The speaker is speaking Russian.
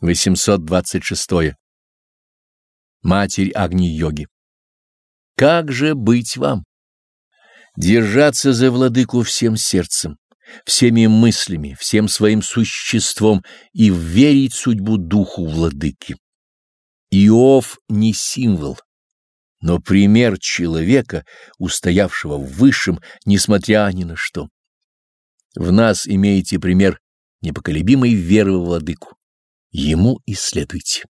826. Матерь Агни-йоги. Как же быть вам? Держаться за владыку всем сердцем, всеми мыслями, всем своим существом и верить судьбу духу владыки. Иов не символ, но пример человека, устоявшего в высшем, несмотря ни на что. В нас имеете пример непоколебимой веры в владыку. Ему исследуйте.